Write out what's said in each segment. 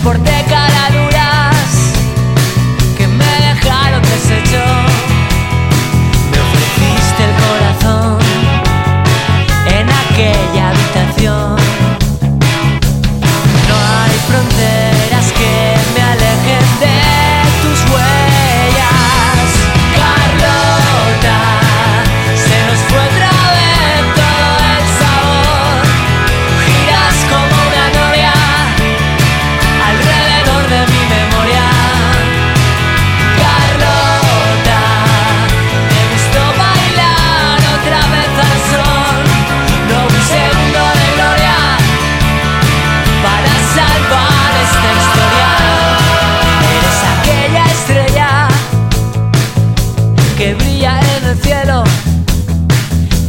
soporté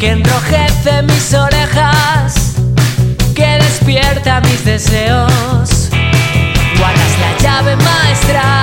que enrojece mis orejas, que despierta mis deseos. Guardas la llave maestra.